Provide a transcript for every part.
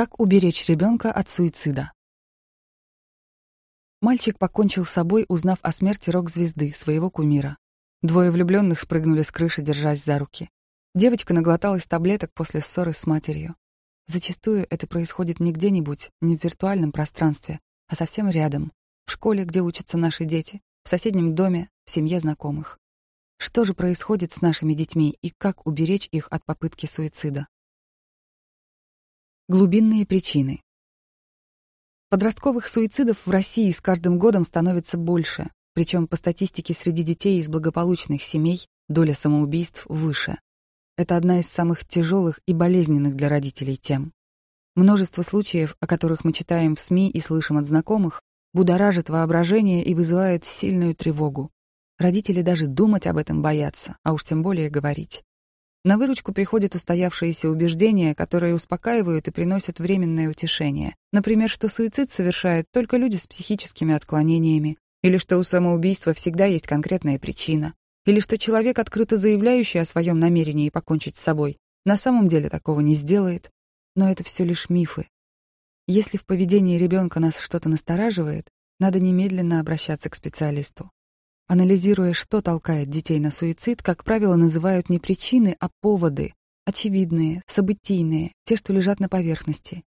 Как уберечь ребенка от суицида? Мальчик покончил с собой, узнав о смерти рок-звезды, своего кумира. Двое влюбленных спрыгнули с крыши, держась за руки. Девочка наглоталась таблеток после ссоры с матерью. Зачастую это происходит не где-нибудь, не в виртуальном пространстве, а совсем рядом, в школе, где учатся наши дети, в соседнем доме, в семье знакомых. Что же происходит с нашими детьми и как уберечь их от попытки суицида? Глубинные причины. Подростковых суицидов в России с каждым годом становится больше, причем по статистике среди детей из благополучных семей доля самоубийств выше. Это одна из самых тяжелых и болезненных для родителей тем. Множество случаев, о которых мы читаем в СМИ и слышим от знакомых, будоражит воображение и вызывает сильную тревогу. Родители даже думать об этом боятся, а уж тем более говорить. На выручку приходят устоявшиеся убеждения, которые успокаивают и приносят временное утешение. Например, что суицид совершают только люди с психическими отклонениями, или что у самоубийства всегда есть конкретная причина, или что человек, открыто заявляющий о своем намерении покончить с собой, на самом деле такого не сделает. Но это все лишь мифы. Если в поведении ребенка нас что-то настораживает, надо немедленно обращаться к специалисту. Анализируя, что толкает детей на суицид, как правило, называют не причины, а поводы, очевидные, событийные, те, что лежат на поверхности.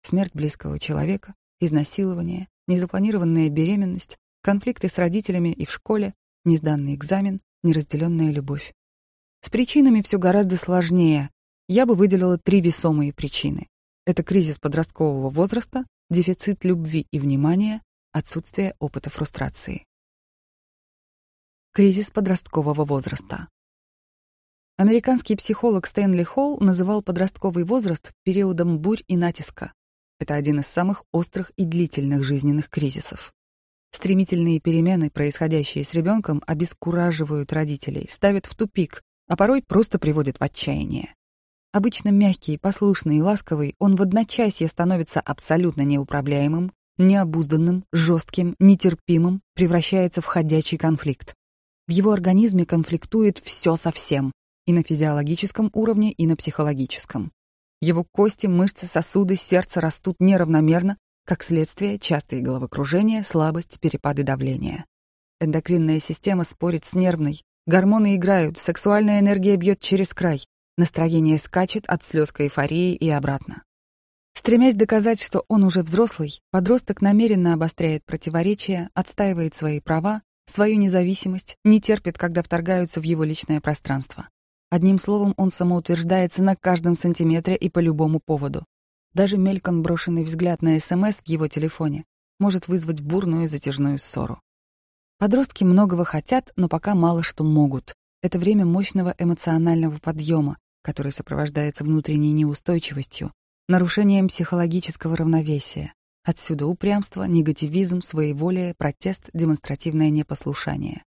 Смерть близкого человека, изнасилование, незапланированная беременность, конфликты с родителями и в школе, несданный экзамен, неразделенная любовь. С причинами все гораздо сложнее. Я бы выделила три весомые причины. Это кризис подросткового возраста, дефицит любви и внимания, отсутствие опыта фрустрации. Кризис подросткового возраста. Американский психолог Стэнли Холл называл подростковый возраст периодом бурь и натиска. Это один из самых острых и длительных жизненных кризисов. Стремительные перемены, происходящие с ребенком, обескураживают родителей, ставят в тупик, а порой просто приводят в отчаяние. Обычно мягкий, послушный и ласковый, он в одночасье становится абсолютно неуправляемым, необузданным, жестким, нетерпимым, превращается в ходячий конфликт. В его организме конфликтует все со всем, и на физиологическом уровне, и на психологическом. Его кости, мышцы, сосуды, сердце растут неравномерно, как следствие частые головокружения, слабость, перепады давления. Эндокринная система спорит с нервной, гормоны играют, сексуальная энергия бьет через край, настроение скачет от слез к эйфории и обратно. Стремясь доказать, что он уже взрослый, подросток намеренно обостряет противоречия, отстаивает свои права, свою независимость, не терпит, когда вторгаются в его личное пространство. Одним словом, он самоутверждается на каждом сантиметре и по любому поводу. Даже мельком брошенный взгляд на СМС в его телефоне может вызвать бурную затяжную ссору. Подростки многого хотят, но пока мало что могут. Это время мощного эмоционального подъема, который сопровождается внутренней неустойчивостью, нарушением психологического равновесия, Отсюда упрямство, негативизм, своеволие, протест, демонстративное непослушание.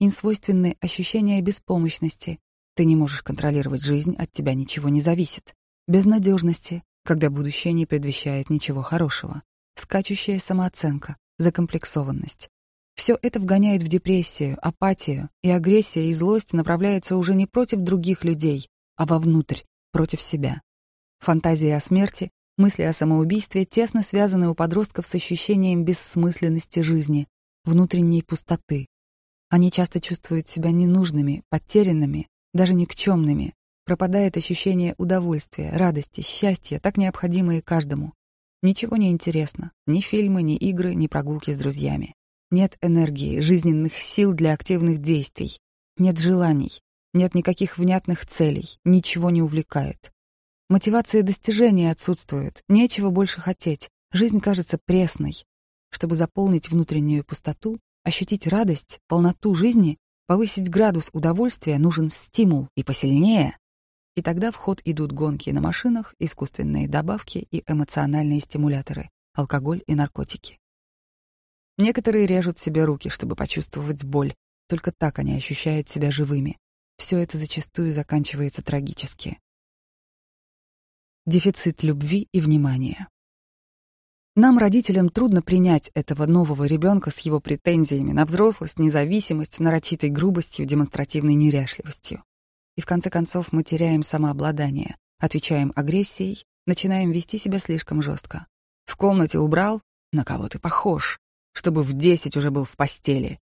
Им свойственны ощущения беспомощности. Ты не можешь контролировать жизнь, от тебя ничего не зависит. Безнадежности, когда будущее не предвещает ничего хорошего. Скачущая самооценка, закомплексованность. Все это вгоняет в депрессию, апатию, и агрессия и злость направляются уже не против других людей, а вовнутрь, против себя. Фантазия о смерти Мысли о самоубийстве тесно связаны у подростков с ощущением бессмысленности жизни, внутренней пустоты. Они часто чувствуют себя ненужными, потерянными, даже никчемными. Пропадает ощущение удовольствия, радости, счастья, так необходимые каждому. Ничего не интересно. Ни фильмы, ни игры, ни прогулки с друзьями. Нет энергии, жизненных сил для активных действий. Нет желаний. Нет никаких внятных целей. Ничего не увлекает. Мотивация достижения отсутствует, нечего больше хотеть, жизнь кажется пресной. Чтобы заполнить внутреннюю пустоту, ощутить радость, полноту жизни, повысить градус удовольствия, нужен стимул и посильнее. И тогда в ход идут гонки на машинах, искусственные добавки и эмоциональные стимуляторы, алкоголь и наркотики. Некоторые режут себе руки, чтобы почувствовать боль. Только так они ощущают себя живыми. Все это зачастую заканчивается трагически дефицит любви и внимания. Нам, родителям, трудно принять этого нового ребенка с его претензиями на взрослость, независимость, нарочитой грубостью, демонстративной неряшливостью. И в конце концов мы теряем самообладание, отвечаем агрессией, начинаем вести себя слишком жестко. В комнате убрал, на кого ты похож, чтобы в десять уже был в постели.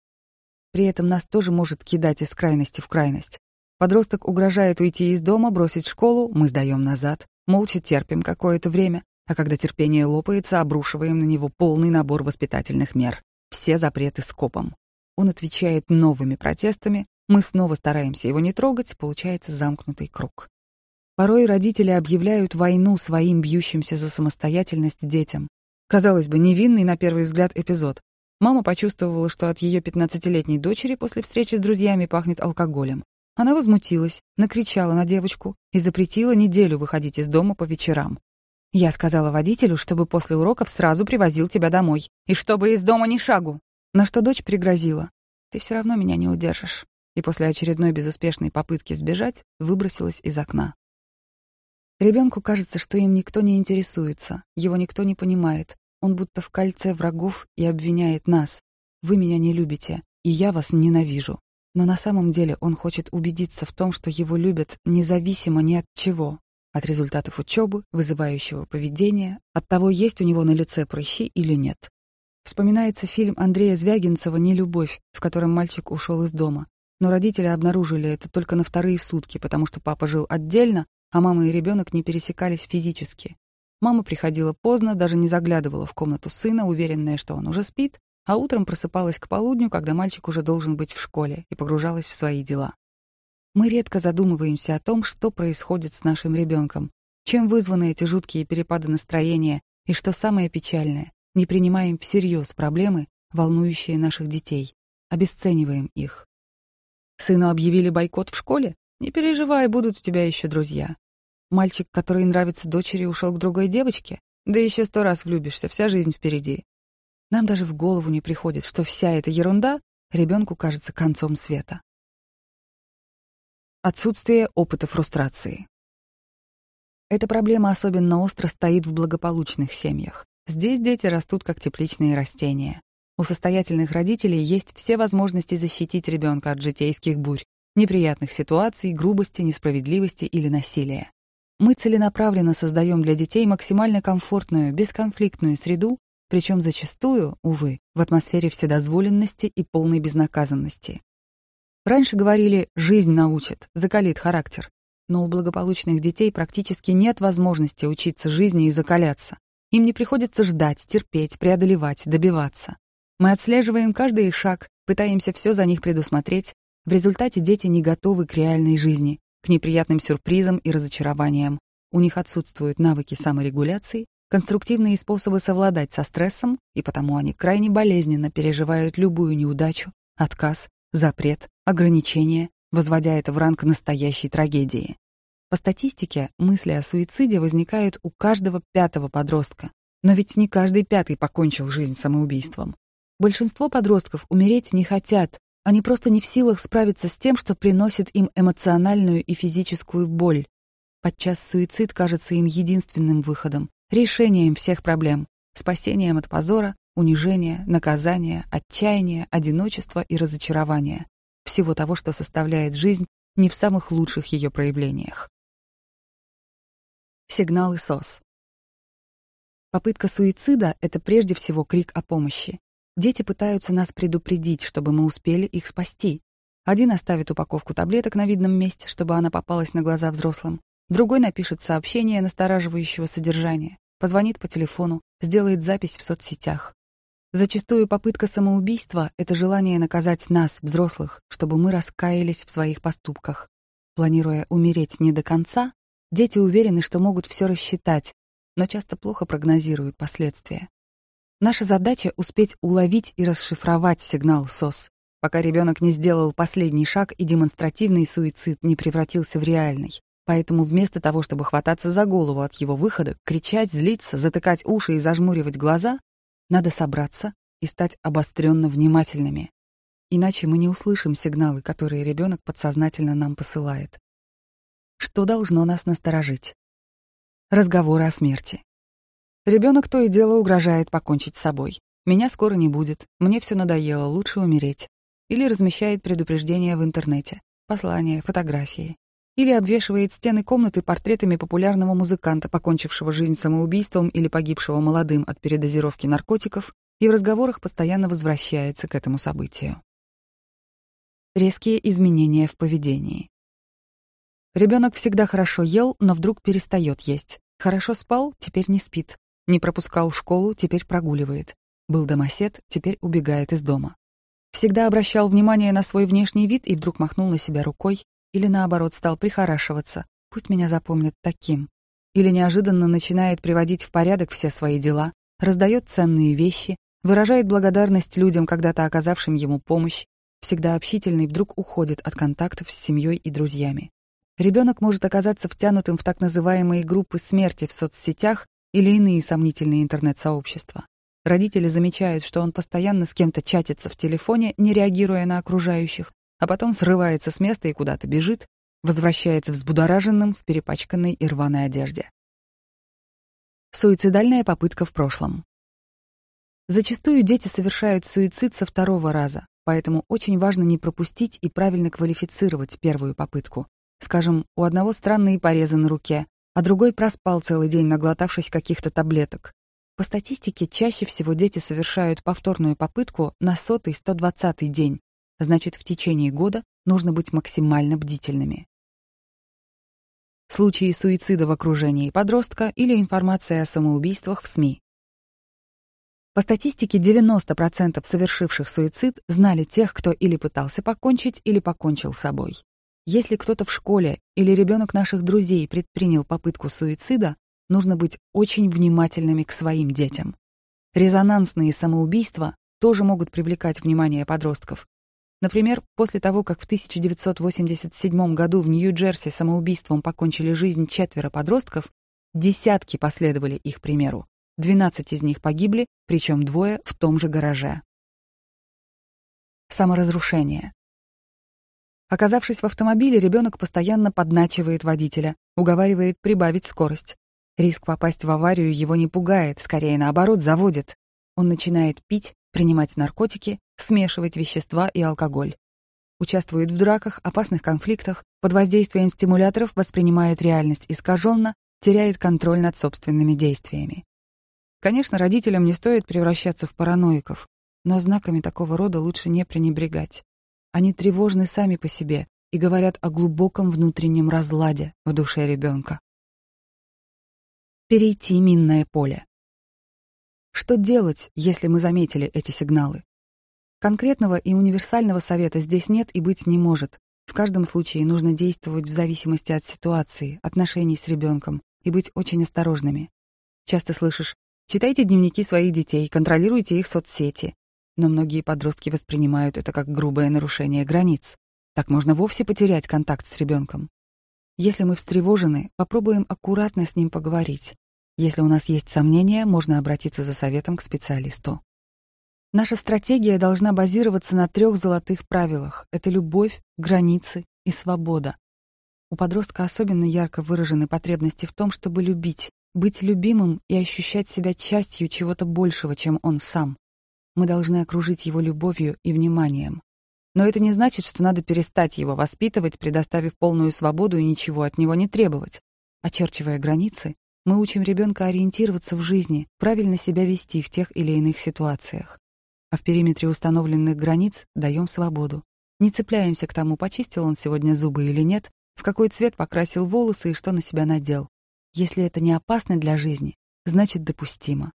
При этом нас тоже может кидать из крайности в крайность. Подросток угрожает уйти из дома, бросить школу, мы сдаем назад, молча терпим какое-то время, а когда терпение лопается, обрушиваем на него полный набор воспитательных мер. Все запреты скопом. Он отвечает новыми протестами, мы снова стараемся его не трогать, получается замкнутый круг. Порой родители объявляют войну своим бьющимся за самостоятельность детям. Казалось бы, невинный на первый взгляд эпизод. Мама почувствовала, что от ее пятнадцатилетней дочери после встречи с друзьями пахнет алкоголем. Она возмутилась, накричала на девочку и запретила неделю выходить из дома по вечерам. Я сказала водителю, чтобы после уроков сразу привозил тебя домой, и чтобы из дома ни шагу. На что дочь пригрозила. Ты все равно меня не удержишь. И после очередной безуспешной попытки сбежать выбросилась из окна. Ребенку кажется, что им никто не интересуется, его никто не понимает. Он будто в кольце врагов и обвиняет нас. Вы меня не любите, и я вас ненавижу. Но на самом деле он хочет убедиться в том, что его любят независимо ни от чего, от результатов учебы, вызывающего поведения, от того, есть у него на лице прыщи или нет. Вспоминается фильм Андрея Звягинцева «Нелюбовь», в котором мальчик ушел из дома. Но родители обнаружили это только на вторые сутки, потому что папа жил отдельно, а мама и ребенок не пересекались физически. Мама приходила поздно, даже не заглядывала в комнату сына, уверенная, что он уже спит, а утром просыпалась к полудню, когда мальчик уже должен быть в школе, и погружалась в свои дела. Мы редко задумываемся о том, что происходит с нашим ребенком, чем вызваны эти жуткие перепады настроения, и что самое печальное, не принимаем всерьез проблемы, волнующие наших детей, обесцениваем их. Сыну объявили бойкот в школе? Не переживай, будут у тебя еще друзья. Мальчик, который нравится дочери, ушел к другой девочке? Да еще сто раз влюбишься, вся жизнь впереди. Нам даже в голову не приходит, что вся эта ерунда ребенку кажется концом света. Отсутствие опыта фрустрации. Эта проблема особенно остро стоит в благополучных семьях. Здесь дети растут как тепличные растения. У состоятельных родителей есть все возможности защитить ребенка от житейских бурь, неприятных ситуаций, грубости, несправедливости или насилия. Мы целенаправленно создаем для детей максимально комфортную, бесконфликтную среду, причем зачастую, увы, в атмосфере вседозволенности и полной безнаказанности. Раньше говорили «жизнь научит, закалит характер». Но у благополучных детей практически нет возможности учиться жизни и закаляться. Им не приходится ждать, терпеть, преодолевать, добиваться. Мы отслеживаем каждый их шаг, пытаемся все за них предусмотреть. В результате дети не готовы к реальной жизни, к неприятным сюрпризам и разочарованиям. У них отсутствуют навыки саморегуляции, конструктивные способы совладать со стрессом, и потому они крайне болезненно переживают любую неудачу, отказ, запрет, ограничения, возводя это в ранг настоящей трагедии. По статистике, мысли о суициде возникают у каждого пятого подростка. Но ведь не каждый пятый покончил жизнь самоубийством. Большинство подростков умереть не хотят, они просто не в силах справиться с тем, что приносит им эмоциональную и физическую боль. Подчас суицид кажется им единственным выходом, решением всех проблем, спасением от позора, унижения, наказания, отчаяния, одиночества и разочарования, всего того, что составляет жизнь не в самых лучших ее проявлениях. Сигналы СОС. Попытка суицида — это прежде всего крик о помощи. Дети пытаются нас предупредить, чтобы мы успели их спасти. Один оставит упаковку таблеток на видном месте, чтобы она попалась на глаза взрослым. Другой напишет сообщение настораживающего содержания, позвонит по телефону, сделает запись в соцсетях. Зачастую попытка самоубийства — это желание наказать нас, взрослых, чтобы мы раскаялись в своих поступках. Планируя умереть не до конца, дети уверены, что могут все рассчитать, но часто плохо прогнозируют последствия. Наша задача — успеть уловить и расшифровать сигнал СОС, пока ребенок не сделал последний шаг и демонстративный суицид не превратился в реальный. Поэтому вместо того, чтобы хвататься за голову от его выхода, кричать, злиться, затыкать уши и зажмуривать глаза, надо собраться и стать обостренно внимательными. Иначе мы не услышим сигналы, которые ребенок подсознательно нам посылает. Что должно нас насторожить? Разговоры о смерти. Ребенок то и дело угрожает покончить с собой. Меня скоро не будет, мне все надоело, лучше умереть. Или размещает предупреждения в интернете, послания, фотографии. Или обвешивает стены комнаты портретами популярного музыканта, покончившего жизнь самоубийством или погибшего молодым от передозировки наркотиков, и в разговорах постоянно возвращается к этому событию. Резкие изменения в поведении. Ребенок всегда хорошо ел, но вдруг перестает есть. Хорошо спал, теперь не спит. Не пропускал школу, теперь прогуливает. Был домосед, теперь убегает из дома. Всегда обращал внимание на свой внешний вид и вдруг махнул на себя рукой, или наоборот стал прихорашиваться, пусть меня запомнят таким. Или неожиданно начинает приводить в порядок все свои дела, раздает ценные вещи, выражает благодарность людям, когда-то оказавшим ему помощь, всегда общительный, вдруг уходит от контактов с семьей и друзьями. Ребенок может оказаться втянутым в так называемые группы смерти в соцсетях или иные сомнительные интернет-сообщества. Родители замечают, что он постоянно с кем-то чатится в телефоне, не реагируя на окружающих, а потом срывается с места и куда-то бежит, возвращается взбудораженным в перепачканной и рваной одежде. Суицидальная попытка в прошлом. Зачастую дети совершают суицид со второго раза, поэтому очень важно не пропустить и правильно квалифицировать первую попытку. Скажем, у одного странные порезы на руке, а другой проспал целый день, наглотавшись каких-то таблеток. По статистике, чаще всего дети совершают повторную попытку на сотый, 120 день. Значит, в течение года нужно быть максимально бдительными. Случаи суицида в окружении подростка или информация о самоубийствах в СМИ. По статистике, 90% совершивших суицид знали тех, кто или пытался покончить, или покончил собой. Если кто-то в школе или ребенок наших друзей предпринял попытку суицида, нужно быть очень внимательными к своим детям. Резонансные самоубийства тоже могут привлекать внимание подростков. Например, после того, как в 1987 году в Нью-Джерси самоубийством покончили жизнь четверо подростков, десятки последовали их примеру. 12 из них погибли, причем двое в том же гараже. Саморазрушение. Оказавшись в автомобиле, ребенок постоянно подначивает водителя, уговаривает прибавить скорость. Риск попасть в аварию его не пугает, скорее наоборот, заводит. Он начинает пить, принимать наркотики, смешивать вещества и алкоголь. Участвует в драках, опасных конфликтах, под воздействием стимуляторов воспринимает реальность искаженно, теряет контроль над собственными действиями. Конечно, родителям не стоит превращаться в параноиков, но знаками такого рода лучше не пренебрегать. Они тревожны сами по себе и говорят о глубоком внутреннем разладе в душе ребенка. Перейти минное поле. Что делать, если мы заметили эти сигналы? Конкретного и универсального совета здесь нет и быть не может. В каждом случае нужно действовать в зависимости от ситуации, отношений с ребенком и быть очень осторожными. Часто слышишь «читайте дневники своих детей, контролируйте их соцсети». Но многие подростки воспринимают это как грубое нарушение границ. Так можно вовсе потерять контакт с ребенком. Если мы встревожены, попробуем аккуратно с ним поговорить. Если у нас есть сомнения, можно обратиться за советом к специалисту. Наша стратегия должна базироваться на трех золотых правилах. Это любовь, границы и свобода. У подростка особенно ярко выражены потребности в том, чтобы любить, быть любимым и ощущать себя частью чего-то большего, чем он сам. Мы должны окружить его любовью и вниманием. Но это не значит, что надо перестать его воспитывать, предоставив полную свободу и ничего от него не требовать. Очерчивая границы, мы учим ребенка ориентироваться в жизни, правильно себя вести в тех или иных ситуациях. А в периметре установленных границ даем свободу. Не цепляемся к тому, почистил он сегодня зубы или нет, в какой цвет покрасил волосы и что на себя надел. Если это не опасно для жизни, значит допустимо.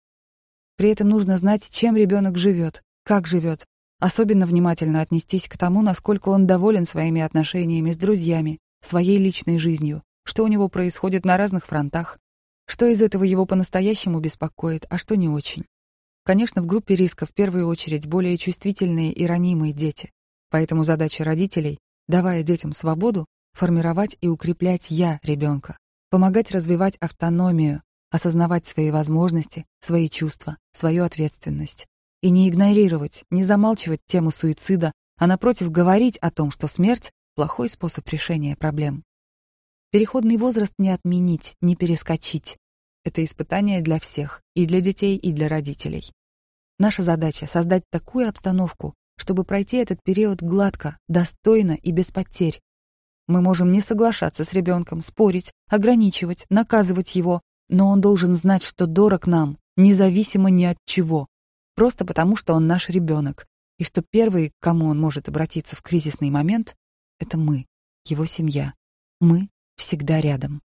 При этом нужно знать, чем ребенок живет, как живет, Особенно внимательно отнестись к тому, насколько он доволен своими отношениями с друзьями, своей личной жизнью, что у него происходит на разных фронтах, что из этого его по-настоящему беспокоит, а что не очень. Конечно, в группе риска в первую очередь более чувствительные и ранимые дети. Поэтому задача родителей, давая детям свободу, формировать и укреплять «я» ребенка, помогать развивать автономию, осознавать свои возможности, свои чувства, свою ответственность. И не игнорировать, не замалчивать тему суицида, а напротив говорить о том, что смерть — плохой способ решения проблем. Переходный возраст не отменить, не перескочить. Это испытание для всех, и для детей, и для родителей. Наша задача — создать такую обстановку, чтобы пройти этот период гладко, достойно и без потерь. Мы можем не соглашаться с ребенком, спорить, ограничивать, наказывать его, но он должен знать, что дорог нам, независимо ни от чего, просто потому, что он наш ребенок, и что первый, к кому он может обратиться в кризисный момент, это мы, его семья. Мы всегда рядом.